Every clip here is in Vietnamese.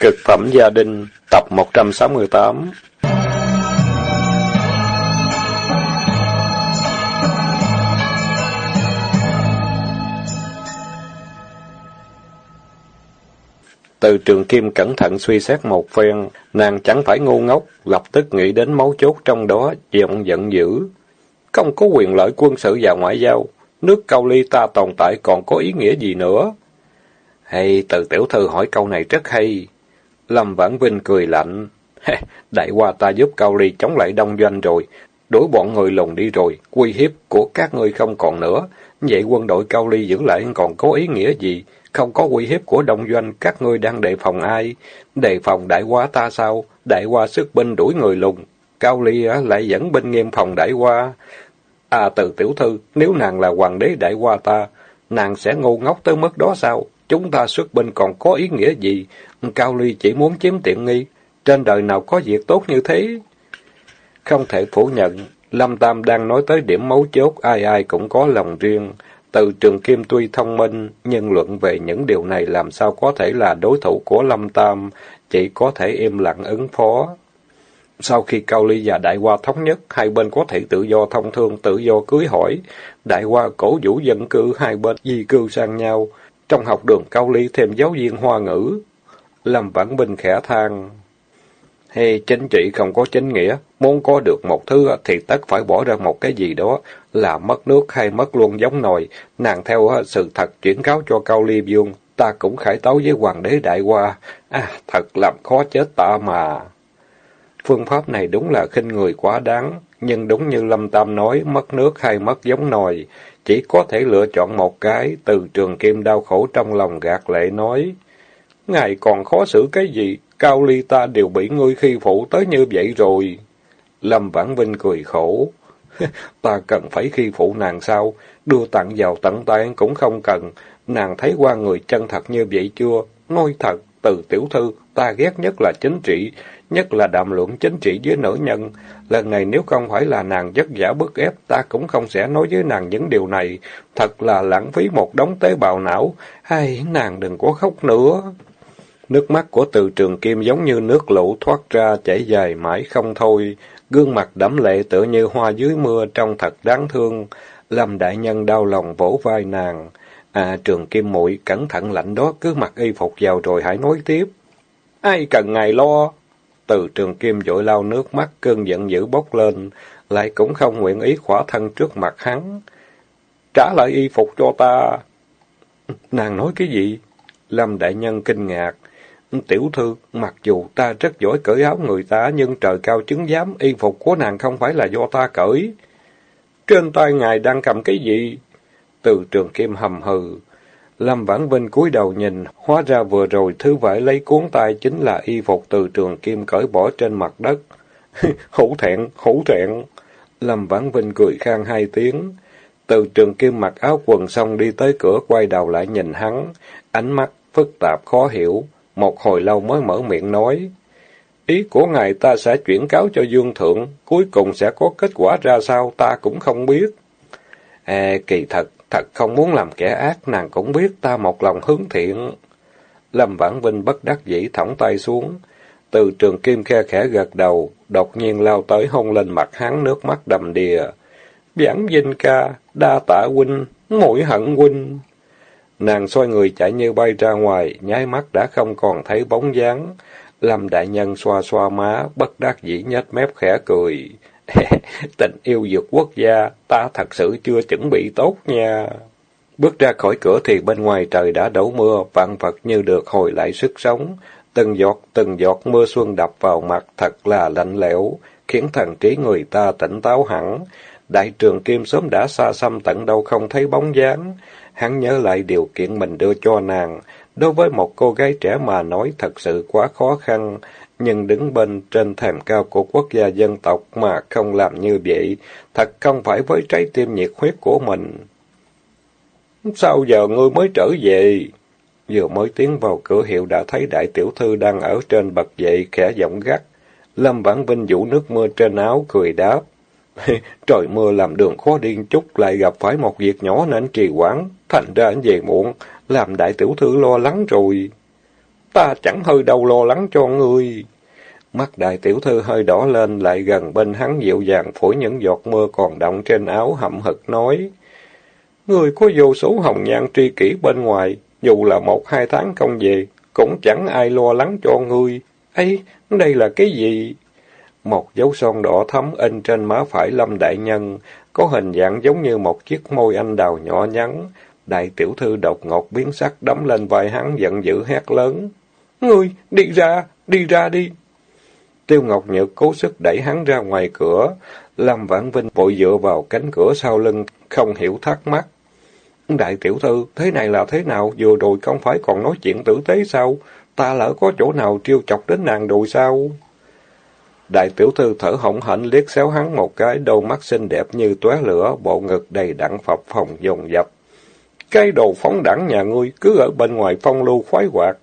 Cực phẩm gia đình, tập 168 Từ trường kim cẩn thận suy xét một phen, nàng chẳng phải ngu ngốc, lập tức nghĩ đến mấu chốt trong đó, giọng giận dữ. Không có quyền lợi quân sự và ngoại giao, nước cao ly ta tồn tại còn có ý nghĩa gì nữa? Hay từ tiểu thư hỏi câu này rất hay. Lâm Vãn Vinh cười lạnh. Đại qua ta giúp Cao Ly chống lại đông doanh rồi, đuổi bọn người lùng đi rồi, quy hiếp của các ngươi không còn nữa. Vậy quân đội Cao Ly giữ lại còn có ý nghĩa gì? Không có quy hiếp của đông doanh, các ngươi đang đề phòng ai? Đề phòng đại qua ta sao? Đại qua sức binh đuổi người lùng. Cao Ly lại dẫn binh nghiêm phòng đại qua. À từ tiểu thư, nếu nàng là hoàng đế đại qua ta, nàng sẽ ngu ngốc tới mức đó sao? Chúng ta xuất binh còn có ý nghĩa gì? Cao Ly chỉ muốn chiếm tiện nghi. Trên đời nào có việc tốt như thế? Không thể phủ nhận, Lâm Tam đang nói tới điểm mấu chốt, ai ai cũng có lòng riêng. Từ trường Kim tuy thông minh, nhưng luận về những điều này làm sao có thể là đối thủ của Lâm Tam, chỉ có thể im lặng ứng phó. Sau khi Cao Ly và Đại Hoa thống nhất, hai bên có thể tự do thông thương, tự do cưới hỏi. Đại Hoa cổ vũ dân cư hai bên di cư sang nhau. Trong học đường Cao Ly thêm giáo viên hoa ngữ. Lâm Vãn Bình khẽ than. Hay chính trị không có chính nghĩa, muốn có được một thứ thì tất phải bỏ ra một cái gì đó, là mất nước hay mất luôn giống nồi. Nàng theo sự thật chuyển cáo cho Cao Ly Dương, ta cũng khải tấu với Hoàng đế Đại Hoa. À, thật làm khó chết ta mà. Phương pháp này đúng là khinh người quá đáng, nhưng đúng như Lâm Tam nói, mất nước hay mất giống nồi, chỉ có thể lựa chọn một cái, từ trường kim đau khổ trong lòng gạt lệ nói. Ngài còn khó xử cái gì, Cao Ly ta đều bị ngươi khi phụ tới như vậy rồi. Lâm Vãn Vinh cười khổ. ta cần phải khi phụ nàng sao? Đưa tặng vào tận tay cũng không cần. Nàng thấy qua người chân thật như vậy chưa? Nói thật, từ tiểu thư, ta ghét nhất là chính trị, nhất là đàm luận chính trị với nữ nhân. Lần này nếu không phải là nàng vất giả bức ép, ta cũng không sẽ nói với nàng những điều này. Thật là lãng phí một đống tế bào não. Hay, nàng đừng có khóc nữa. Nước mắt của từ trường kim giống như nước lũ thoát ra chảy dài mãi không thôi. Gương mặt đẫm lệ tựa như hoa dưới mưa trông thật đáng thương. Lâm đại nhân đau lòng vỗ vai nàng. À trường kim muội cẩn thận lạnh đó cứ mặc y phục vào rồi hãy nói tiếp. Ai cần ngài lo? Từ trường kim vội lau nước mắt cơn giận dữ bốc lên, lại cũng không nguyện ý khỏa thân trước mặt hắn. Trả lại y phục cho ta. Nàng nói cái gì? Lâm đại nhân kinh ngạc. Tiểu thư, mặc dù ta rất giỏi cởi áo người ta, nhưng trời cao chứng giám, y phục của nàng không phải là do ta cởi. Trên tay ngài đang cầm cái gì? Từ trường kim hầm hừ. Lâm Vãn Vinh cúi đầu nhìn, hóa ra vừa rồi thứ vải lấy cuốn tay chính là y phục từ trường kim cởi bỏ trên mặt đất. hổ thẹn, hổ thẹn. Lâm Vãn Vinh cười khang hai tiếng. Từ trường kim mặc áo quần xong đi tới cửa quay đầu lại nhìn hắn, ánh mắt phức tạp khó hiểu, một hồi lâu mới mở miệng nói. Ý của ngài ta sẽ chuyển cáo cho Dương Thượng, cuối cùng sẽ có kết quả ra sao ta cũng không biết. À, kỳ thật, thật không muốn làm kẻ ác, nàng cũng biết ta một lòng hướng thiện. Lâm Vãn Vinh bất đắc dĩ thõng tay xuống. Từ trường kim khe khẽ gật đầu, đột nhiên lao tới hôn lên mặt hắn nước mắt đầm đìa. Vãn Vinh ca, đa tạ huynh, mũi hận huynh. Nàng xoay người chạy như bay ra ngoài, nháy mắt đã không còn thấy bóng dáng. Lâm đại nhân xoa xoa má, bất đắc dĩ nhếch mép khẽ cười. Tình yêu vượt quốc gia, ta thật sự chưa chuẩn bị tốt nha. Bước ra khỏi cửa thì bên ngoài trời đã đổ mưa, vạn vật như được hồi lại sức sống. Từng giọt, từng giọt mưa xuân đập vào mặt thật là lạnh lẽo, khiến thần trí người ta tỉnh táo hẳn. Đại trường Kim sớm đã xa xăm tận đâu không thấy bóng dáng. Hắn nhớ lại điều kiện mình đưa cho nàng. Đối với một cô gái trẻ mà nói thật sự quá khó khăn, nhưng đứng bên trên thềm cao của quốc gia dân tộc mà không làm như vậy, thật không phải với trái tim nhiệt huyết của mình. Sao giờ ngươi mới trở về? Vừa mới tiến vào cửa hiệu đã thấy đại tiểu thư đang ở trên bậc dậy khẽ giọng gắt. Lâm Vãn Vinh vũ nước mưa trên áo, cười đáp. Trời mưa làm đường khó điên chút, lại gặp phải một việc nhỏ nên trì hoãn, thành ra về muộn, làm đại tiểu thư lo lắng rồi ta chẳng hơi đâu lo lắng cho ngươi. Mắt đại tiểu thư hơi đỏ lên, lại gần bên hắn dịu dàng phổi những giọt mưa còn động trên áo hậm hực nói. người có vô số hồng nhan tri kỷ bên ngoài, dù là một hai tháng không về, cũng chẳng ai lo lắng cho ngươi. ấy đây là cái gì? Một dấu son đỏ thắm in trên má phải Lâm Đại Nhân, có hình dạng giống như một chiếc môi anh đào nhỏ nhắn. Đại tiểu thư độc ngột biến sắc đấm lên vai hắn giận dữ hét lớn. Ngươi, đi ra, đi ra đi. Tiêu Ngọc Nhược cố sức đẩy hắn ra ngoài cửa. Lâm Vãn Vinh vội dựa vào cánh cửa sau lưng, không hiểu thắc mắc. Đại tiểu thư, thế này là thế nào? Vừa rồi không phải còn nói chuyện tử tế sao? Ta lỡ có chỗ nào trêu chọc đến nàng rồi sao? Đại tiểu thư thở hổn hển liếc xéo hắn một cái, đôi mắt xinh đẹp như tóe lửa, bộ ngực đầy đặn phập phồng dồn dập. Cái đồ phóng đẳng nhà ngươi cứ ở bên ngoài phong lưu khoái hoạt,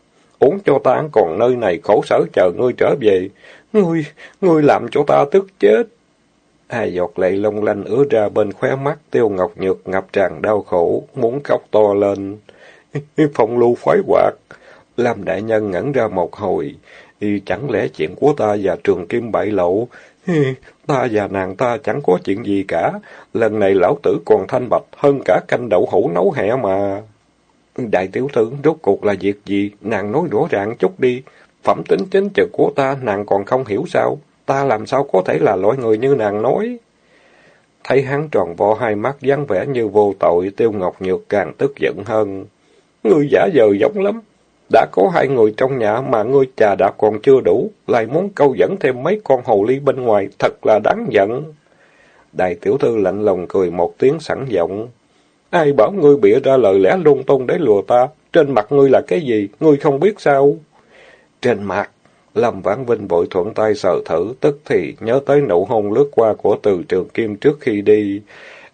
uống cho ta còn nơi này khổ sở chờ ngươi trở về. Ngươi, ngươi làm cho ta tức chết. Hai giọt lệ long lanh ứa ra bên khóe mắt, tiêu ngọc nhược ngập tràn đau khổ, muốn khóc to lên. Phong lưu khoái hoạt. Làm đại nhân ngẩn ra một hồi, chẳng lẽ chuyện của ta và trường kim bại lộ? Ta và nàng ta chẳng có chuyện gì cả. Lần này lão tử còn thanh bạch hơn cả canh đậu hũ nấu hẹ mà. Đại tiểu thư, rốt cuộc là việc gì? Nàng nói rõ ràng chút đi. Phẩm tính chính trực của ta, nàng còn không hiểu sao? Ta làm sao có thể là loại người như nàng nói? Thấy hắn tròn vo hai mắt dáng vẻ như vô tội, tiêu ngọc nhược càng tức giận hơn. Ngươi giả vờ giống lắm. Đã có hai người trong nhà mà ngươi trà đã còn chưa đủ, lại muốn câu dẫn thêm mấy con hồ ly bên ngoài, thật là đáng giận. Đại tiểu thư lạnh lùng cười một tiếng sẵn giọng. Ai bảo ngươi bịa ra lời lẽ lung tung để lùa ta? Trên mặt ngươi là cái gì? Ngươi không biết sao? Trên mặt. Lâm Vãn Vinh vội thuận tay sờ thử, tức thì nhớ tới nụ hôn lướt qua của từ trường kim trước khi đi.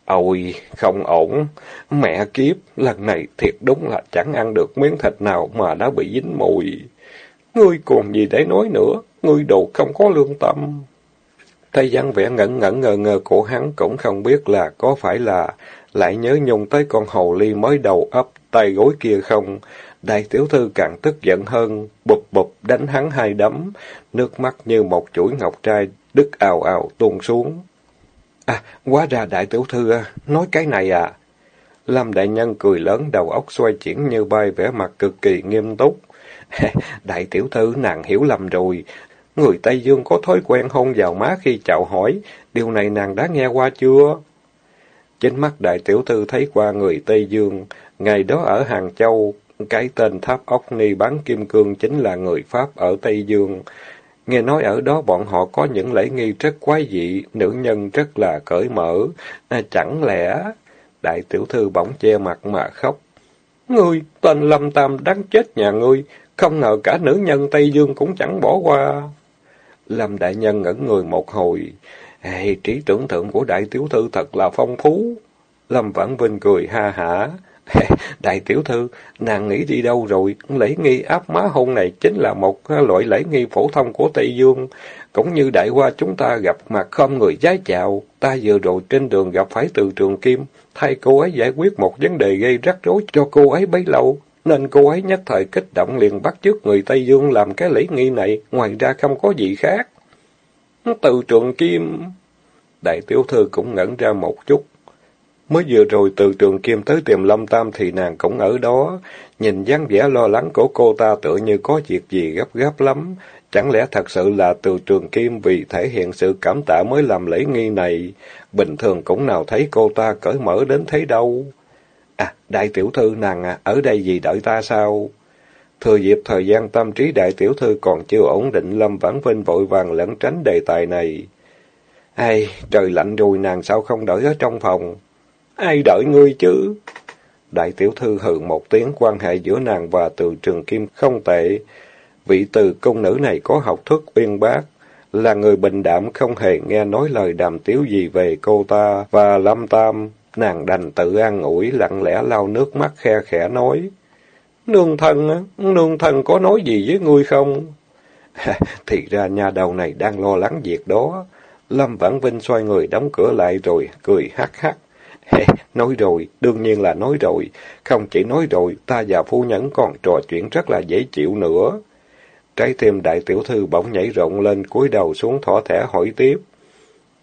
Ôi, không ổn. Mẹ kiếp, lần này thiệt đúng là chẳng ăn được miếng thịt nào mà đã bị dính mùi. Ngươi còn gì để nói nữa, ngươi đồ không có lương tâm. thầy văn vẻ ngẩn ngẩn ngờ ngờ của hắn cũng không biết là có phải là lại nhớ nhung tới con hồ ly mới đầu ấp tay gối kia không. Đại tiểu thư càng tức giận hơn, bụp bụp đánh hắn hai đấm, nước mắt như một chuỗi ngọc trai đứt ào ào tuôn xuống. À, quá ra đại tiểu thư à, nói cái này à. Lâm đại nhân cười lớn đầu óc xoay chuyển như bay vẻ mặt cực kỳ nghiêm túc. đại tiểu thư nàng hiểu lầm rồi. Người Tây Dương có thói quen hôn vào má khi chào hỏi. Điều này nàng đã nghe qua chưa? Chính mắt đại tiểu thư thấy qua người Tây Dương. Ngày đó ở Hàng Châu, cái tên tháp ốc ni bán kim cương chính là người Pháp ở Tây Dương. Nghe nói ở đó bọn họ có những lễ nghi rất quái dị, nữ nhân rất là cởi mở. À, chẳng lẽ... Đại tiểu thư bỗng che mặt mà khóc. Ngươi, tên Lâm Tam đáng chết nhà ngươi, không ngờ cả nữ nhân Tây Dương cũng chẳng bỏ qua. Lâm đại nhân ngẩn người một hồi. Ê, trí tưởng tượng của đại tiểu thư thật là phong phú. Lâm Vãn Vinh cười ha hả. Đại tiểu thư, nàng nghĩ đi đâu rồi? Lễ nghi áp má hôn này chính là một loại lễ nghi phổ thông của Tây Dương. Cũng như đại hoa chúng ta gặp mặt không người giái chào. Ta vừa rồi trên đường gặp phải từ trường kim. Thay cô ấy giải quyết một vấn đề gây rắc rối cho cô ấy bấy lâu. Nên cô ấy nhất thời kích động liền bắt chước người Tây Dương làm cái lễ nghi này. Ngoài ra không có gì khác. Từ trường kim... Đại tiểu thư cũng ngẩn ra một chút. Mới vừa rồi từ trường kim tới tìm Lâm Tam thì nàng cũng ở đó. Nhìn dáng vẻ lo lắng của cô ta tựa như có việc gì gấp gáp lắm. Chẳng lẽ thật sự là từ trường kim vì thể hiện sự cảm tạ mới làm lễ nghi này? Bình thường cũng nào thấy cô ta cởi mở đến thế đâu. À, đại tiểu thư nàng à, ở đây gì đợi ta sao? Thừa dịp thời gian tâm trí đại tiểu thư còn chưa ổn định, Lâm Vãn Vinh vội vàng lẩn tránh đề tài này. Ai, trời lạnh rồi nàng sao không đợi ở trong phòng? Ai đợi ngươi chứ? Đại tiểu thư hừ một tiếng quan hệ giữa nàng và từ trường kim không tệ. Vị từ công nữ này có học thức uyên bác, là người bình đạm không hề nghe nói lời đàm tiếu gì về cô ta và Lâm Tam. Nàng đành tự an ủi lặng lẽ lau nước mắt khe khẽ nói. Nương thân, nương thân có nói gì với ngươi không? Thì ra nhà đầu này đang lo lắng việc đó. Lâm Vãn Vinh xoay người đóng cửa lại rồi, cười hắc hắc. nói rồi, đương nhiên là nói rồi. Không chỉ nói rồi, ta và phu nhân còn trò chuyện rất là dễ chịu nữa. trái tim đại tiểu thư bỗng nhảy rộng lên, cúi đầu xuống thỏ thẻ hỏi tiếp.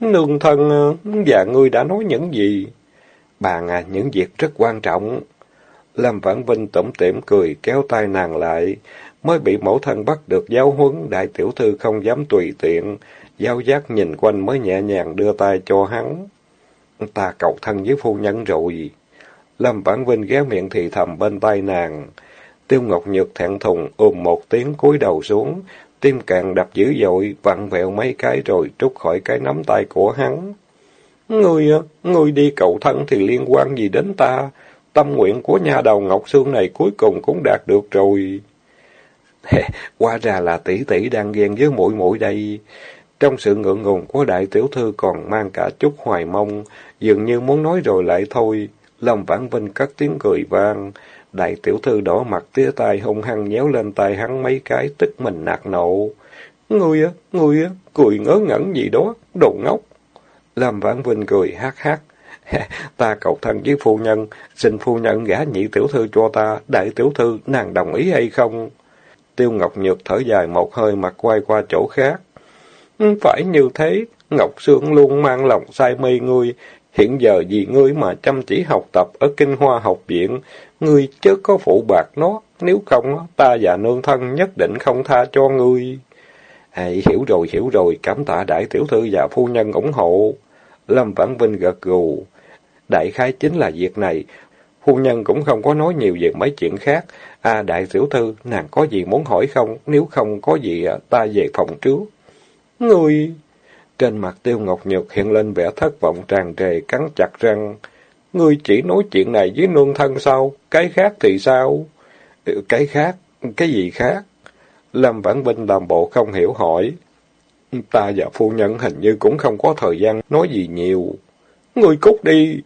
Nương thân, à, và ngươi đã nói những gì? Bà à, những việc rất quan trọng. Lâm Vãn Vinh tổng tiệm cười, kéo tay nàng lại. Mới bị mẫu thân bắt được giáo huấn, đại tiểu thư không dám tùy tiện. giao giác nhìn quanh mới nhẹ nhàng đưa tay cho hắn. Ta cầu thân với phu nhân rồi. Lâm Vãn Vinh ghé miệng thì thầm bên tay nàng. Tiêu Ngọc Nhược thẹn thùng ôm một tiếng cúi đầu xuống, tim càng đập dữ dội, vặn vẹo mấy cái rồi trút khỏi cái nắm tay của hắn. Ngươi, ngươi đi cầu thân thì liên quan gì đến ta? Tâm nguyện của nhà đầu Ngọc Sương này cuối cùng cũng đạt được rồi. Qua ra là tỷ tỷ đang ghen với mũi mũi đây. Trong sự ngượng ngùng của đại tiểu thư còn mang cả chút hoài mong, dường như muốn nói rồi lại thôi. Lâm Vãn Vinh cất tiếng cười vang. Đại tiểu thư đỏ mặt tía tai hung hăng nhéo lên tay hắn mấy cái, tức mình nạt nộ. Ngươi á, ngươi á, cười ngớ ngẩn gì đó, đồ ngốc. Lâm Vãn Vinh cười hát hát. ta cầu thân với phu nhân, xin phu nhân gả nhị tiểu thư cho ta, đại tiểu thư, nàng đồng ý hay không? Tiêu Ngọc Nhược thở dài một hơi mặt quay qua chỗ khác. Ừ, phải như thế, Ngọc Sương luôn mang lòng say mê ngươi, hiện giờ vì ngươi mà chăm chỉ học tập ở Kinh Hoa học viện, ngươi chớ có phụ bạc nó, nếu không ta và nương thân nhất định không tha cho ngươi. Hãy hiểu rồi, hiểu rồi, cảm tạ đại tiểu thư và phu nhân ủng hộ. Lâm Vãn Vinh gật gù. Đại khái chính là việc này. Phu nhân cũng không có nói nhiều về mấy chuyện khác. À, đại tiểu thư, nàng có gì muốn hỏi không? Nếu không có gì, à, ta về phòng trước. Ngươi... Trên mặt tiêu ngọc nhược hiện lên vẻ thất vọng tràn trề, cắn chặt răng. Ngươi chỉ nói chuyện này với nương thân sao? Cái khác thì sao? Ừ, cái khác? Cái gì khác? Lâm Vãn Vinh làm bộ không hiểu hỏi. Ta và phu nhân hình như cũng không có thời gian nói gì nhiều. Ngươi cút đi!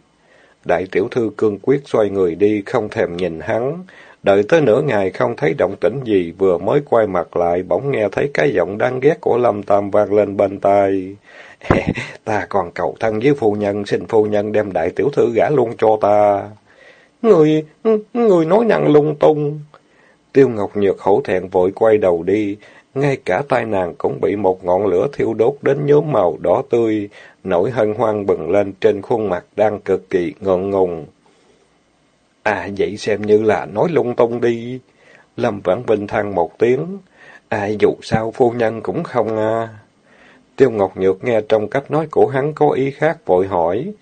Đại tiểu thư cương quyết xoay người đi, không thèm nhìn hắn. Đợi tới nửa ngày không thấy động tĩnh gì, vừa mới quay mặt lại, bỗng nghe thấy cái giọng đáng ghét của Lâm Tam vang lên bên tai. ta còn cầu thân với phu nhân, xin phu nhân đem đại tiểu thư gả luôn cho ta. Người, người nói năng lung tung. Tiêu Ngọc Nhược hổ thẹn vội quay đầu đi, ngay cả tai nàng cũng bị một ngọn lửa thiêu đốt đến nhóm màu đỏ tươi, nỗi hân hoan bừng lên trên khuôn mặt đang cực kỳ ngượng ngùng. À vậy xem như là nói lung tung đi. Lâm Vãn Vinh than một tiếng. À dù sao phu nhân cũng không à. Tiêu Ngọc Nhược nghe trong cách nói của hắn có ý khác vội hỏi.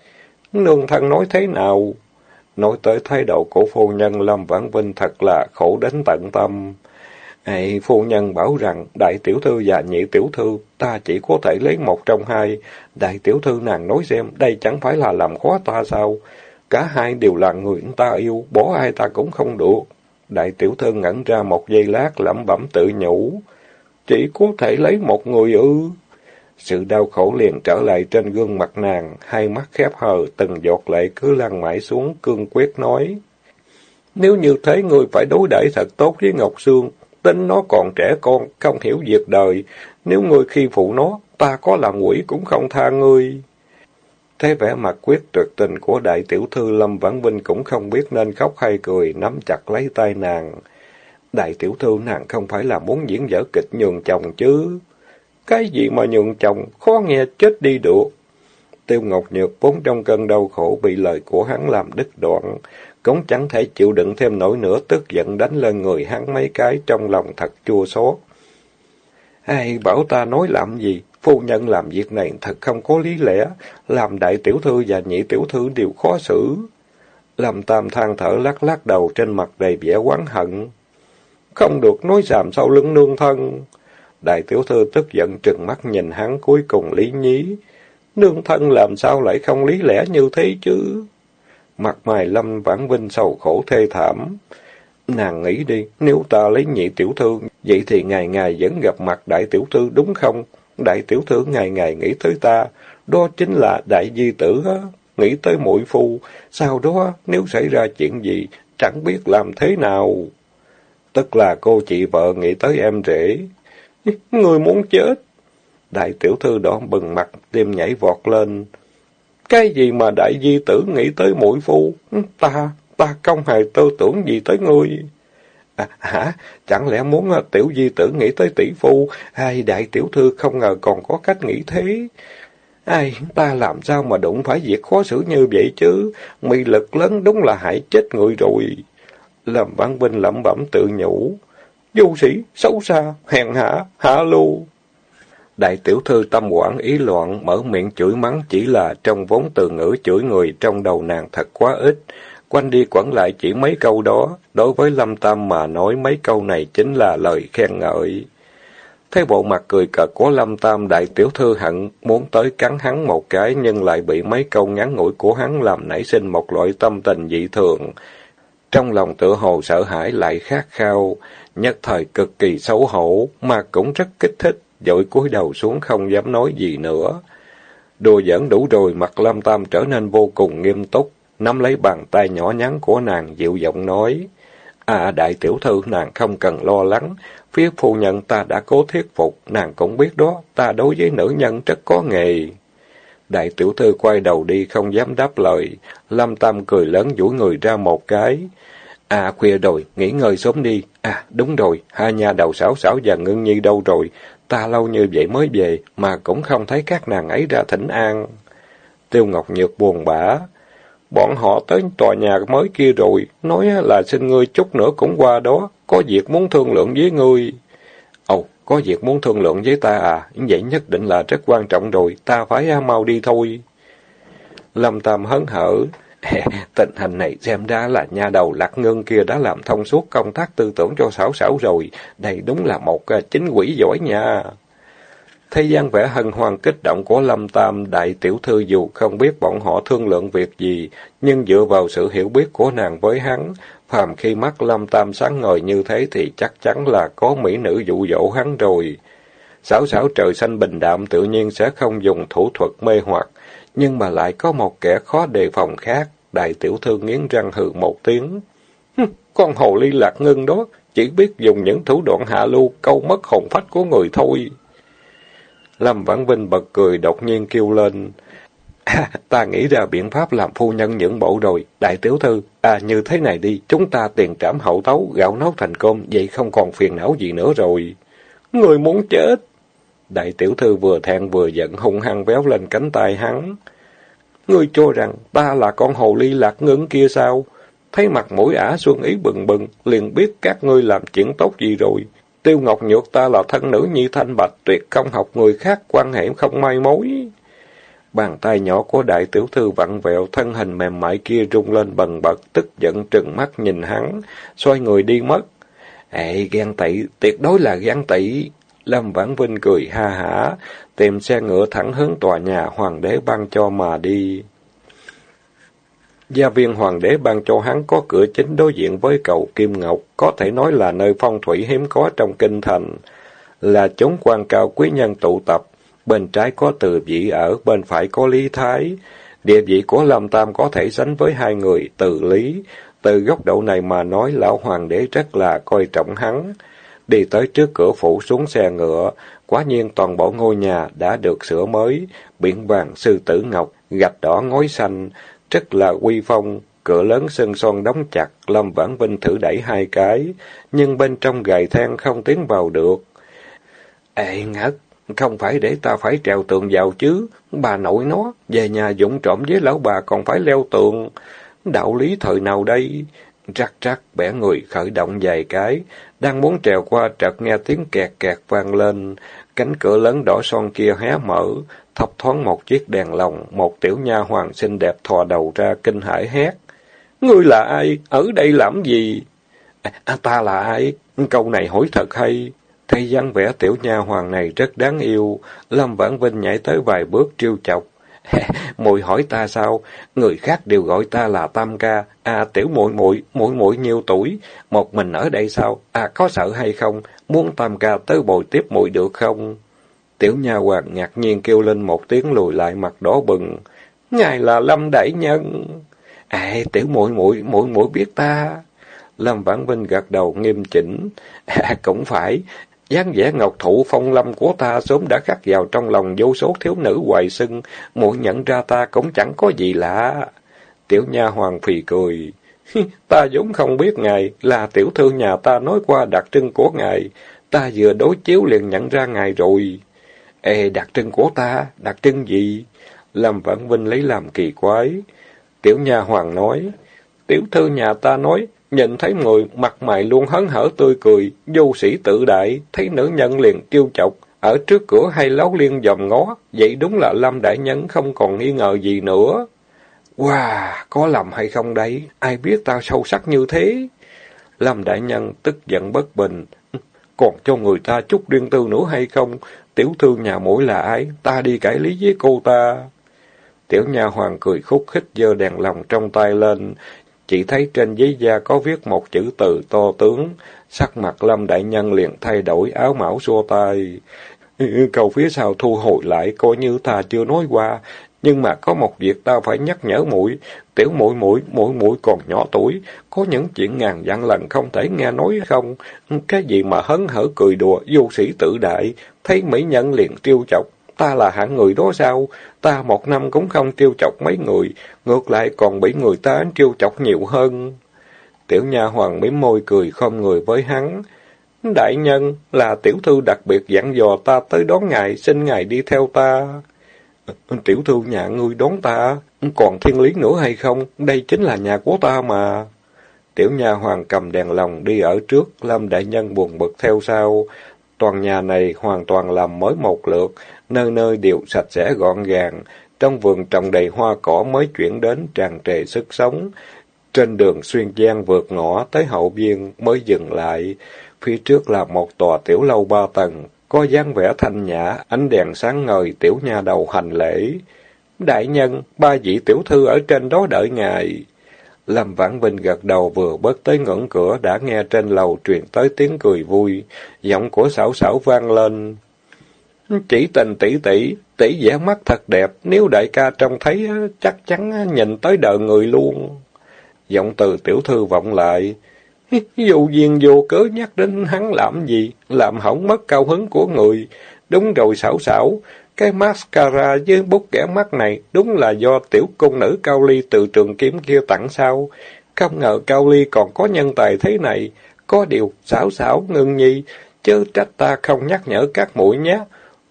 Nương thân nói thế nào? Nói tới thái độ của phu nhân Lâm Vãn Vinh thật là khổ đến tận tâm. Ê, phu nhân bảo rằng đại tiểu thư và nhị tiểu thư ta chỉ có thể lấy một trong hai. Đại tiểu thư nàng nói xem đây chẳng phải là làm khó ta sao? Cả hai đều là người ta yêu, bỏ ai ta cũng không được. Đại tiểu thư ngẩn ra một giây lát lẩm bẩm tự nhủ. Chỉ có thể lấy một người ư. Sự đau khổ liền trở lại trên gương mặt nàng, hai mắt khép hờ, từng giọt lệ cứ lăn mãi xuống, cương quyết nói. Nếu như thế người phải đối đãi thật tốt với Ngọc Sương, tính nó còn trẻ con, không hiểu việc đời. Nếu người khi phụ nó, ta có làm quỷ cũng không tha ngươi. thế vẻ mặt quyết tuyệt tình của đại tiểu thư Lâm Vãn Vinh cũng không biết nên khóc hay cười, nắm chặt lấy tay nàng. Đại tiểu thư nàng không phải là muốn diễn dở kịch nhường chồng chứ. Cái gì mà nhường chồng, khó nghe chết đi được. Tiêu Ngọc Nhược vốn trong cơn đau khổ bị lời của hắn làm đứt đoạn, cũng chẳng thể chịu đựng thêm nổi nữa tức giận đánh lên người hắn mấy cái trong lòng thật chua xót. Ai bảo ta nói làm gì, phu nhân làm việc này thật không có lý lẽ, làm đại tiểu thư và nhị tiểu thư đều khó xử. Lâm Tam than thở lắc lắc đầu trên mặt đầy vẻ oán hận. Không được nói giảm sau lưng nương thân. Đại tiểu thư tức giận trừng mắt nhìn hắn cuối cùng lý nhí. Nương thân làm sao lại không lý lẽ như thế chứ? Mặt mày lâm vãn vinh sầu khổ thê thảm. Nàng nghĩ đi, nếu ta lấy nhị tiểu thư, vậy thì ngày ngày vẫn gặp mặt đại tiểu thư đúng không? Đại tiểu thư ngày ngày nghĩ tới ta, đó chính là đại di tử á, nghĩ tới muội phu, sau đó nếu xảy ra chuyện gì, chẳng biết làm thế nào. Tức là cô chị vợ nghĩ tới em rể. Người muốn chết. Đại tiểu thư đó bừng mặt, tim nhảy vọt lên. Cái gì mà đại di tử nghĩ tới muội phu? Ừ, ta, ta không hề tư tưởng gì tới ngươi. À, hả? Chẳng lẽ muốn à, tiểu di tử nghĩ tới tỷ phu? Hay đại tiểu thư không ngờ còn có cách nghĩ thế? Ai, ta làm sao mà đụng phải việc khó xử như vậy chứ? Mị lực lớn đúng là hại chết người rồi. làm Văn binh lẩm bẩm tự nhủ. Du sĩ, xấu xa, hèn hạ, hạ lưu. Đại tiểu thư tâm quản ý loạn, mở miệng chửi mắng chỉ là trong vốn từ ngữ chửi người trong đầu nàng thật quá ít. Quanh đi quẩn lại chỉ mấy câu đó, đối với Lâm Tam mà nói mấy câu này chính là lời khen ngợi. Thấy bộ mặt cười cợt của Lâm Tam đại tiểu thư hận, muốn tới cắn hắn một cái nhưng lại bị mấy câu ngắn ngủi của hắn làm nảy sinh một loại tâm tình dị thường. Trong lòng tự hồ sợ hãi lại khát khao, nhất thời cực kỳ xấu hổ, mà cũng rất kích thích, dội cúi đầu xuống không dám nói gì nữa. Đùa giỡn đủ rồi, mặt Lâm Tam trở nên vô cùng nghiêm túc, nắm lấy bàn tay nhỏ nhắn của nàng dịu giọng nói. À đại tiểu thư nàng không cần lo lắng, phía phu nhân ta đã cố thuyết phục, nàng cũng biết đó, ta đối với nữ nhân rất có nghề. Đại tiểu thư quay đầu đi không dám đáp lời, Lâm Tam cười lớn duỗi người ra một cái. À khuya rồi, nghỉ ngơi sớm đi. À đúng rồi, hai nhà đầu xảo xảo và ngưng nhi đâu rồi, ta lâu như vậy mới về, mà cũng không thấy các nàng ấy ra thỉnh an. Tiêu Ngọc Nhược buồn bã. Bọn họ tới tòa nhà mới kia rồi, nói là xin ngươi chút nữa cũng qua đó, có việc muốn thương lượng với ngươi. Ồ, có việc muốn thương lượng với ta à, vậy nhất định là rất quan trọng rồi, ta phải à, mau đi thôi. Lâm Tam hấn hở, tình hình này xem ra là nhà đầu lạc ngân kia đã làm thông suốt công tác tư tưởng cho Sảo Sảo rồi, đây đúng là một à, chính quỷ giỏi nha. Thế gian vẻ hân hoan kích động của Lâm Tam, đại tiểu thư dù không biết bọn họ thương lượng việc gì, nhưng dựa vào sự hiểu biết của nàng với hắn, phàm khi mắt Lâm Tam sáng ngời như thế thì chắc chắn là có mỹ nữ dụ dỗ hắn rồi. Sảo sảo trời xanh bình đạm tự nhiên sẽ không dùng thủ thuật mê hoặc, nhưng mà lại có một kẻ khó đề phòng khác. Đại tiểu thư nghiến răng hừ một tiếng. Con hồ ly lạc ngưng đó, chỉ biết dùng những thủ đoạn hạ lưu câu mất hồn phách của người thôi. Lâm Vãn Vinh bật cười đột nhiên kêu lên. À, ta nghĩ ra biện pháp làm phu nhân những bộ rồi. Đại tiểu thư, à như thế này đi, chúng ta tiền trảm hậu tấu, gạo nấu thành cơm, vậy không còn phiền não gì nữa rồi. Người muốn chết. Đại tiểu thư vừa thẹn vừa giận hung hăng véo lên cánh tay hắn. Ngươi cho rằng ta là con hồ ly lạc ngưng kia sao? Thấy mặt mũi ả xuân ý bừng bừng, liền biết các ngươi làm chuyện tốt gì rồi. Tiêu Ngọc Nhược ta là thân nữ nhi thanh bạch, tuyệt không học người khác, quan hệ không may mối. Bàn tay nhỏ của đại tiểu thư vặn vẹo, thân hình mềm mại kia rung lên bần bật, tức giận trừng mắt nhìn hắn, xoay người đi mất. Ê, ghen tị, tuyệt đối là ghen tị. Lâm Vãn Vinh cười ha hả, tìm xe ngựa thẳng hướng tòa nhà hoàng đế ban cho mà đi. Gia viên hoàng đế ban cho hắn có cửa chính đối diện với cầu Kim Ngọc, có thể nói là nơi phong thủy hiếm có trong kinh thành, là chốn quan cao quý nhân tụ tập, bên trái có từ vị ở, bên phải có lý thái. Địa vị của Lâm Tam có thể sánh với hai người, từ lý. Từ góc độ này mà nói, lão hoàng đế rất là coi trọng hắn. Đi tới trước cửa phủ xuống xe ngựa, quá nhiên toàn bộ ngôi nhà đã được sửa mới, biển vàng sư tử ngọc, gạch đỏ ngói xanh, rất là uy phong, cửa lớn sơn son đóng chặt, Lâm Vãn Vinh thử đẩy hai cái, nhưng bên trong gài than không tiến vào được. Ê ngất, không phải để ta phải trèo tường vào chứ, bà nội nó, về nhà dũng trộm với lão bà còn phải leo tường. Đạo lý thời nào đây? Rắc rắc bẻ người khởi động vài cái, đang muốn trèo qua chợt nghe tiếng kẹt kẹt vang lên, cánh cửa lớn đỏ son kia hé mở, thấp thoáng một chiếc đèn lồng, một tiểu nha hoàng xinh đẹp thò đầu ra kinh hãi hét. Ngươi là ai? Ở đây làm gì? À, à ta là ai? Câu này hỏi thật hay. Thấy dáng vẻ tiểu nha hoàng này rất đáng yêu. Lâm Vãn Vinh nhảy tới vài bước trêu chọc. muội hỏi ta sao? Người khác đều gọi ta là Tam ca. À tiểu muội muội, muội muội nhiêu tuổi? Một mình ở đây sao? À có sợ hay không? Muốn Tam ca tới bồi tiếp muội được không? Tiểu nha hoàng ngạc nhiên kêu lên một tiếng lùi lại mặt đỏ bừng. Ngài là Lâm Đại Nhân. À, tiểu muội muội muội muội biết ta. Lâm Vãn Vinh gật đầu nghiêm chỉnh. À, cũng phải dáng vẻ ngọc thụ phong lâm của ta sớm đã khắc vào trong lòng vô số thiếu nữ hoài sưng. Muội nhận ra ta cũng chẳng có gì lạ. Tiểu nha hoàng phì cười. ta vốn không biết ngài, là tiểu thư nhà ta nói qua đặc trưng của ngài. Ta vừa đối chiếu liền nhận ra ngài rồi. Ê, đặc trưng của ta, đặc trưng gì? Lâm Vãn Vinh lấy làm kỳ quái. Tiểu nha hoàng nói, tiểu thư nhà ta nói, nhìn thấy người mặt mày luôn hấn hở tươi cười, vô sĩ tự đại, thấy nữ nhân liền tiêu chọc, ở trước cửa hay láo liên dòm ngó, vậy đúng là Lâm Đại Nhân không còn nghi ngờ gì nữa. Wow, có lầm hay không đấy, ai biết tao sâu sắc như thế? Lâm Đại Nhân tức giận bất bình, còn cho người ta chút riêng tư nữa hay không? Tiểu thư nhà mũi là ai? Ta đi cãi lý với cô ta. Tiểu nha hoàng cười khúc khích giơ đèn lồng trong tay lên, chỉ thấy trên giấy da có viết một chữ từ to tướng, sắc mặt Lâm Đại Nhân liền thay đổi áo mão xua tay. cầu phía sau thu hồi lại coi như ta chưa nói qua, nhưng mà có một việc ta phải nhắc nhở muội, tiểu muội muội, muội muội còn nhỏ tuổi, có những chuyện ngàn vạn lần không thể nghe nói không? Cái gì mà hấn hở cười đùa, vô sĩ tự đại, thấy mỹ nhân liền tiêu chọc, ta là hạng người đó sao? Ta một năm cũng không tiêu chọc mấy người, ngược lại còn bị người ta tiêu chọc nhiều hơn. Tiểu nha hoàng mỉm môi cười không người với hắn. Đại nhân, là tiểu thư đặc biệt dặn dò ta tới đón ngài, xin ngài đi theo ta. Tiểu thư nhà ngươi đón ta, còn thiên lý nữa hay không? Đây chính là nhà của ta mà. Tiểu nha hoàng cầm đèn lồng đi ở trước, Lâm Đại Nhân buồn bực theo sau. Toàn nhà này hoàn toàn làm mới một lượt, nơi nơi đều sạch sẽ gọn gàng. Trong vườn trồng đầy hoa cỏ mới chuyển đến tràn trề sức sống. Trên đường xuyên giang vượt ngõ tới hậu viên mới dừng lại. Phía trước là một tòa tiểu lâu ba tầng, có dáng vẻ thanh nhã, ánh đèn sáng ngời, tiểu nha đầu hành lễ. Đại nhân, ba vị tiểu thư ở trên đó đợi ngài. Lâm Vãn Vinh gật đầu vừa bước tới ngưỡng cửa đã nghe trên lầu truyền tới tiếng cười vui, giọng của xảo xảo vang lên. Chỉ tình tỷ tỷ, tỷ vẻ mắt thật đẹp, nếu đại ca trông thấy chắc chắn nhìn tới đời người luôn. Giọng từ tiểu thư vọng lại, Dù duyên vô cớ nhắc đến hắn làm gì, làm hỏng mất cao hứng của người. Đúng rồi xảo xảo, cái mascara với bút kẻ mắt này đúng là do tiểu cung nữ Cao Ly từ trường kiếm kia tặng sao. Không ngờ Cao Ly còn có nhân tài thế này. Có điều xảo xảo ngưng nhi, chớ trách ta không nhắc nhở các mũi nhé.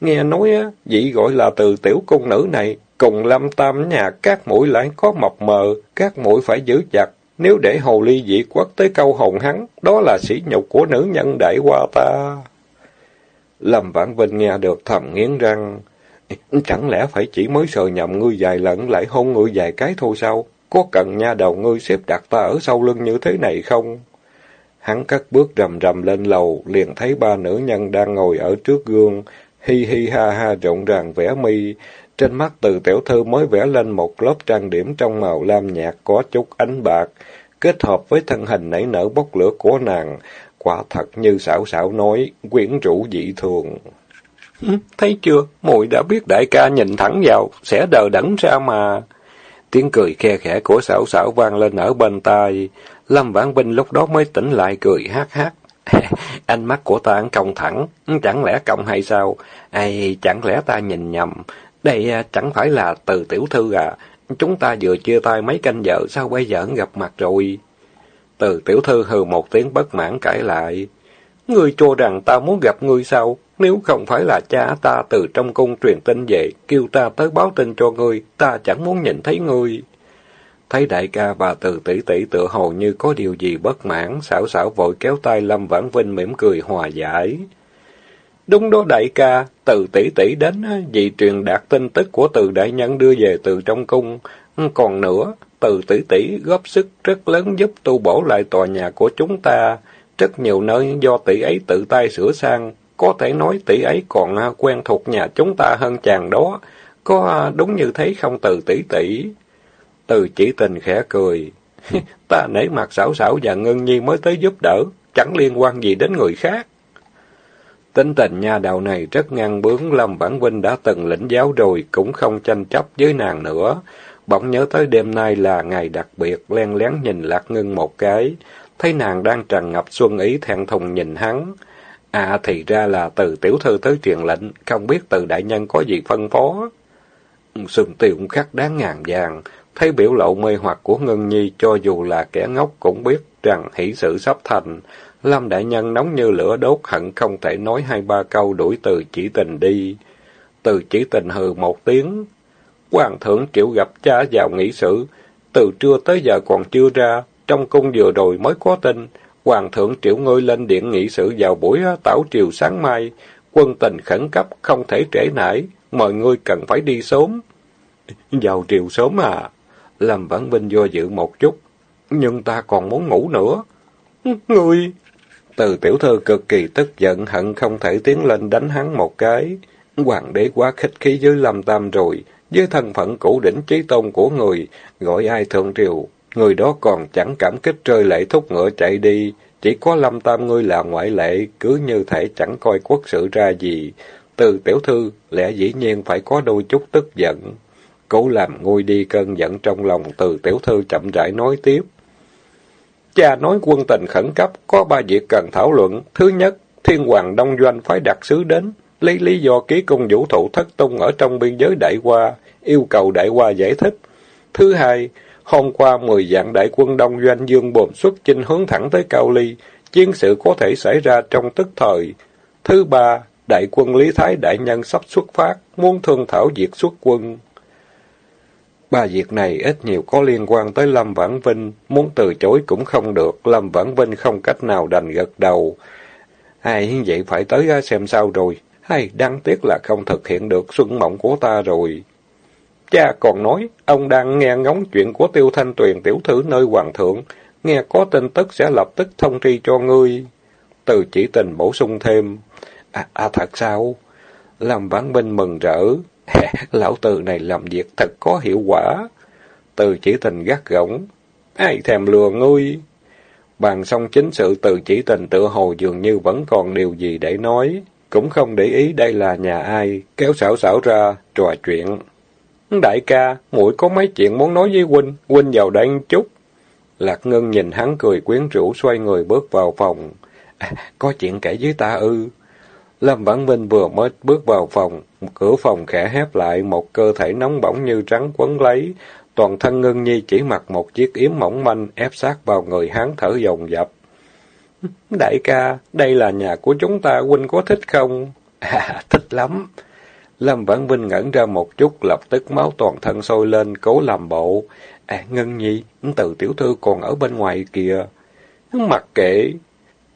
Nghe nói á, vị gọi là từ tiểu cung nữ này, cùng lâm tam nhà các mũi lại có mập mờ, các mũi phải giữ chặt. Nếu để hồ ly dị quất tới câu hồn hắn, đó là sỉ nhục của nữ nhân đại qua ta. Lâm Vãn Vinh nghe được thầm nghiến răng. Chẳng lẽ phải chỉ mới sờ nhầm ngươi vài lần lại hôn ngươi vài cái thôi sao? Có cần nha đầu ngươi xếp đặt ta ở sau lưng như thế này không? Hắn cất bước rầm rầm lên lầu, liền thấy ba nữ nhân đang ngồi ở trước gương, hi hi ha ha rộn ràng vẽ mi. Trên mắt từ tiểu thư mới vẽ lên một lớp trang điểm trong màu lam nhạt có chút ánh bạc, kết hợp với thân hình nảy nở bốc lửa của nàng, quả thật như xảo xảo nói, quyến rũ dị thường. Thấy chưa, muội đã biết đại ca nhìn thẳng vào, sẽ đờ đẫn ra mà. Tiếng cười khe khẽ của xảo xảo vang lên ở bên tai. Lâm Vãn Vinh lúc đó mới tỉnh lại cười hát hát. Ánh mắt của ta cong thẳng, chẳng lẽ cong hay sao? Ai, chẳng lẽ ta nhìn nhầm? Đây à, chẳng phải là từ tiểu thư à? Chúng ta vừa chia tay mấy canh giờ, sao bây giờ gặp mặt rồi? Từ tiểu thư hừ một tiếng bất mãn cãi lại. Ngươi cho rằng ta muốn gặp ngươi sao? Nếu không phải là cha ta từ trong cung truyền tin về, kêu ta tới báo tin cho ngươi, ta chẳng muốn nhìn thấy ngươi. Thấy đại ca và từ tỷ tỷ tựa hồ như có điều gì bất mãn, xảo xảo vội kéo tay Lâm Vãn Vinh mỉm cười hòa giải. Đúng đó đại ca, từ tỷ tỷ đến vì truyền đạt tin tức của từ đại nhân đưa về từ trong cung. Còn nữa, từ tỷ tỷ góp sức rất lớn giúp tu bổ lại tòa nhà của chúng ta. Rất nhiều nơi do tỷ ấy tự tay sửa sang, có thể nói tỷ ấy còn quen thuộc nhà chúng ta hơn chàng đó. Có đúng như thế không từ tỷ tỷ? Từ chỉ tình khẽ cười. ta nể mặt xảo xảo và ngân nhi mới tới giúp đỡ, chẳng liên quan gì đến người khác. Tính tình nha đầu này rất ngang bướng, Lâm bản Vinh đã từng lĩnh giáo rồi, cũng không tranh chấp với nàng nữa. Bỗng nhớ tới đêm nay là ngày đặc biệt, len lén nhìn Lạc Ngân một cái, thấy nàng đang tràn ngập xuân ý thẹn thùng nhìn hắn. À thì ra là từ tiểu thư tới truyền lệnh, không biết từ đại nhân có gì phân phó. Sừng tiêu khắc đáng ngàn vàng, thấy biểu lộ mê hoặc của Ngân Nhi cho dù là kẻ ngốc cũng biết rằng hỷ sự sắp thành. Lâm Đại Nhân nóng như lửa đốt hận không thể nói hai ba câu đuổi từ chỉ tình đi. Từ chỉ tình hừ một tiếng. Hoàng thượng triệu gặp cha vào nghị sự. Từ trưa tới giờ còn chưa ra. Trong cung vừa rồi mới có tin. Hoàng thượng triệu ngươi lên điện nghị sự vào buổi tảo triều sáng mai. Quân tình khẩn cấp, không thể trễ nải. Mọi người cần phải đi sớm. Vào triều sớm à? Lâm Vãn Vinh do dự một chút. Nhưng ta còn muốn ngủ nữa. Ngươi... Từ tiểu thư cực kỳ tức giận, hận không thể tiến lên đánh hắn một cái. Hoàng đế quá khích khí với Lâm Tam rồi, với thân phận cũ đỉnh trí tôn của người, gọi ai thượng triều, người đó còn chẳng cảm kích rơi lệ thúc ngựa chạy đi. Chỉ có Lâm Tam ngươi là ngoại lệ, cứ như thể chẳng coi quốc sự ra gì. Từ tiểu thư, lẽ dĩ nhiên phải có đôi chút tức giận. Cố làm nguôi đi cơn giận trong lòng từ tiểu thư chậm rãi nói tiếp. Cha nói quân tình khẩn cấp, có ba việc cần thảo luận. Thứ nhất, thiên hoàng đông doanh phải đặt sứ đến, lấy lý do ký công vũ thụ thất tung ở trong biên giới đại hoa, yêu cầu đại hoa giải thích. Thứ hai, hôm qua mười vạn đại quân đông doanh dương bồm xuất chinh hướng thẳng tới Cao Ly, chiến sự có thể xảy ra trong tức thời. Thứ ba, đại quân Lý Thái đại nhân sắp xuất phát, muốn thương thảo việc xuất quân. Ba việc này ít nhiều có liên quan tới Lâm Vãn Vinh, muốn từ chối cũng không được, Lâm Vãn Vinh không cách nào đành gật đầu. Ai vậy phải tới xem sao rồi, hay đáng tiếc là không thực hiện được xuân mộng của ta rồi. Cha còn nói, ông đang nghe ngóng chuyện của Tiêu Thanh Tuyền tiểu thư nơi Hoàng thượng, nghe có tin tức sẽ lập tức thông tri cho ngươi. Từ chỉ tình bổ sung thêm, à, à thật sao? Lâm Vãn Vinh mừng rỡ, Lão từ này làm việc thật có hiệu quả. Từ chỉ tình gắt gỏng. Ai thèm lừa ngươi? Bàn xong chính sự từ chỉ tình tự hồ dường như vẫn còn điều gì để nói. Cũng không để ý đây là nhà ai. Kéo xảo xảo ra, trò chuyện. Đại ca, muội có mấy chuyện muốn nói với huynh. Huynh vào đây chút. Lạc Ngân nhìn hắn cười quyến rũ xoay người bước vào phòng. À, có chuyện kể với ta ư. Lâm Vãn Vinh vừa mới bước vào phòng, cửa phòng khẽ hép lại, một cơ thể nóng bỏng như trắng quấn lấy. Toàn thân Ngân Nhi chỉ mặc một chiếc yếm mỏng manh ép sát vào người hắn thở dồn dập. Đại ca, đây là nhà của chúng ta, huynh có thích không? À, thích lắm. Lâm Vãn Vinh ngẩn ra một chút, lập tức máu toàn thân sôi lên, cố làm bộ. À, Ngân Nhi, từ tiểu thư còn ở bên ngoài kìa. Mặc kệ.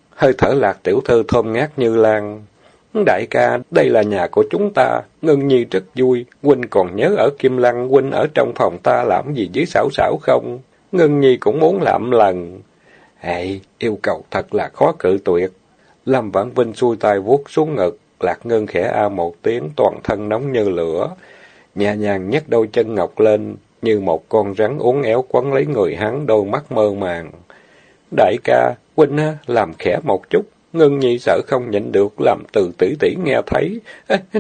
Hơi thở lạc tiểu thư thơm ngát như lan. Đại ca, đây là nhà của chúng ta, Ngân Nhi rất vui, Huynh còn nhớ ở Kim Lăng, Huynh ở trong phòng ta làm gì với xảo xảo không? Ngân Nhi cũng muốn làm lần. Hệ, yêu cầu thật là khó cự tuyệt. Lâm Vãn Vinh xuôi tay vuốt xuống ngực, Lạc Ngân khẽ a một tiếng, toàn thân nóng như lửa. Nhẹ nhàng nhấc đôi chân ngọc lên, như một con rắn uốn éo quấn lấy người hắn, đôi mắt mơ màng. Đại ca, Huynh làm khẽ một chút, Ngân nhi sợ không nhịn được, làm từ tỷ tỷ nghe thấy.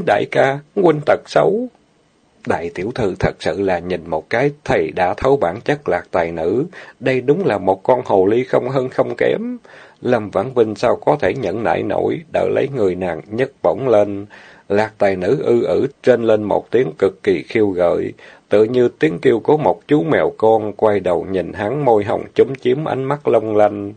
đại ca, huynh tật xấu. Đại tiểu thư thật sự là nhìn một cái thầy đã thấu bản chất lạc tài nữ. Đây đúng là một con hồ ly không hơn không kém. Lâm Vãn Vinh sao có thể nhẫn nại nổi, đỡ lấy người nàng nhấc bổng lên. Lạc tài nữ ư ử trên lên một tiếng cực kỳ khiêu gợi, tự như tiếng kêu của một chú mèo con, quay đầu nhìn hắn môi hồng chúm chiếm ánh mắt long lanh.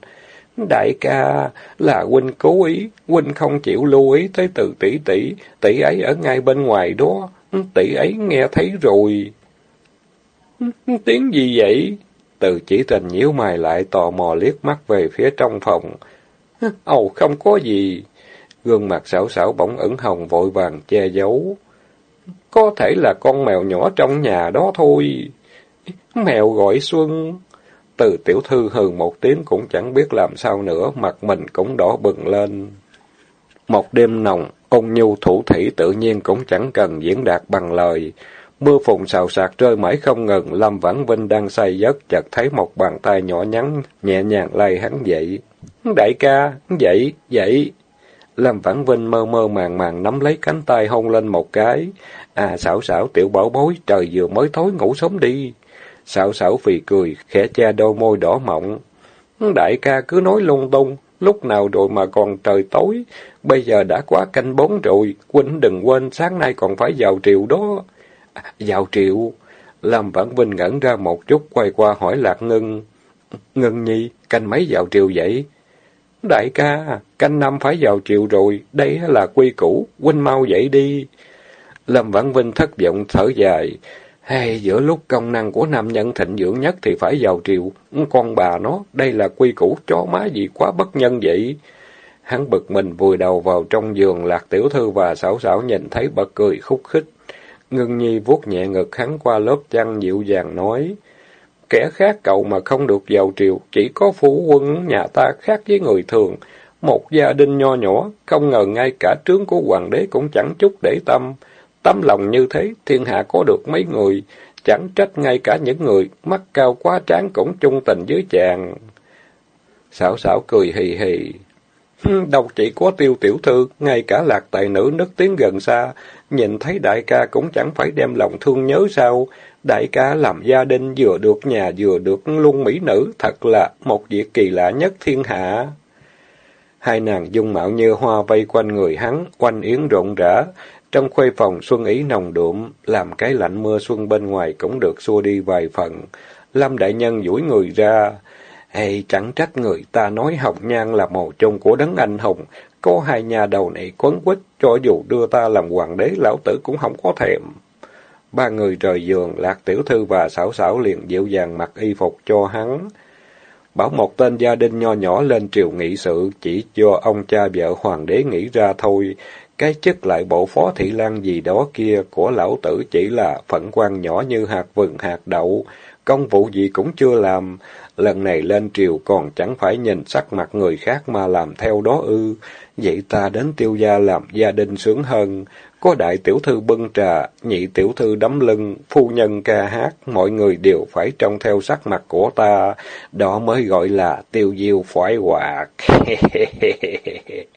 Đại ca, là huynh cố ý, huynh không chịu lưu ý tới từ tỷ tỷ, tỷ ấy ở ngay bên ngoài đó, tỷ ấy nghe thấy rồi. Tiếng gì vậy? Từ chỉ tình nhíu mày lại tò mò liếc mắt về phía trong phòng. Ồ, không có gì. Gương mặt xảo xảo bỗng ẩn hồng vội vàng che giấu. Có thể là con mèo nhỏ trong nhà đó thôi. Mèo gọi Xuân. Từ tiểu thư hừ một tiếng cũng chẳng biết làm sao nữa, mặt mình cũng đỏ bừng lên. Một đêm nồng, ôn nhu thủ thủy tự nhiên cũng chẳng cần diễn đạt bằng lời. Mưa phùn xào sạc rơi mãi không ngừng, Lâm Vãn Vinh đang say giấc, chợt thấy một bàn tay nhỏ nhắn, nhẹ nhàng lay hắn dậy. Đại ca, dậy, dậy. Lâm Vãn Vinh mơ mơ màng màng nắm lấy cánh tay hôn lên một cái. À xảo xảo tiểu bảo bối, trời vừa mới thối ngủ sớm đi. Xảo sảo phì cười, khẽ che đôi môi đỏ mọng. Đại ca cứ nói lung tung, lúc nào rồi mà còn trời tối, bây giờ đã quá canh bốn rồi, huynh đừng quên sáng nay còn phải vào triều đó. À, vào triều, Lâm Vãn Vinh ngẩn ra một chút, quay qua hỏi Lạc Ngân. Ngân Nhi, canh mấy vào triều vậy? Đại ca, canh năm phải vào triều rồi, đây là quy củ, huynh mau dậy đi. Lâm Vãn Vinh thất vọng thở dài. Hay giữa lúc công năng của nam nhân thịnh dưỡng nhất thì phải vào triều. Con bà nó, đây là quy củ chó má gì quá bất nhân vậy. Hắn bực mình vùi đầu vào trong giường, lạc tiểu thư và xảo xảo nhìn thấy bật cười khúc khích. Ngưng nhi vuốt nhẹ ngực hắn qua lớp chăn dịu dàng nói. Kẻ khác cậu mà không được vào triều, chỉ có phú quân nhà ta khác với người thường. Một gia đình nho nhỏ, không ngờ ngay cả trướng của hoàng đế cũng chẳng chút để tâm. Tấm lòng như thế, thiên hạ có được mấy người, chẳng trách ngay cả những người mắt cao quá tráng cũng chung tình với chàng. Xảo xảo cười hì hì. Đâu chỉ có tiêu tiểu thư, ngay cả lạc tài nữ nức tiếng gần xa, nhìn thấy đại ca cũng chẳng phải đem lòng thương nhớ sao. Đại ca làm gia đình vừa được nhà vừa được luôn mỹ nữ, thật là một việc kỳ lạ nhất thiên hạ. Hai nàng dung mạo như hoa vây quanh người hắn, quanh yến rộn rã, trong khuê phòng xuân ý nồng đượm, làm cái lạnh mưa xuân bên ngoài cũng được xua đi vài phần. Lâm đại nhân duỗi người ra, hay chẳng trách người ta nói hồng nhan là màu chung của đấng anh hùng, có hai nhà đầu này quấn quýt, cho dù đưa ta làm hoàng đế lão tử cũng không có thèm. Ba người rời giường, Lạc Tiểu Thư và Sảo Sảo liền dịu dàng mặc y phục cho hắn. Bảo một tên gia đình nho nhỏ lên triều nghị sự, chỉ cho ông cha vợ hoàng đế nghĩ ra thôi. Cái chức lại bộ phó thị lang gì đó kia của lão tử chỉ là phận quan nhỏ như hạt vừng hạt đậu, công vụ gì cũng chưa làm. Lần này lên triều còn chẳng phải nhìn sắc mặt người khác mà làm theo đó ư. Vậy ta đến tiêu gia làm gia đình sướng hơn. Có đại tiểu thư bưng trà, nhị tiểu thư đấm lưng, phu nhân ca hát, mọi người đều phải trông theo sắc mặt của ta. Đó mới gọi là tiêu diêu phái hoạt.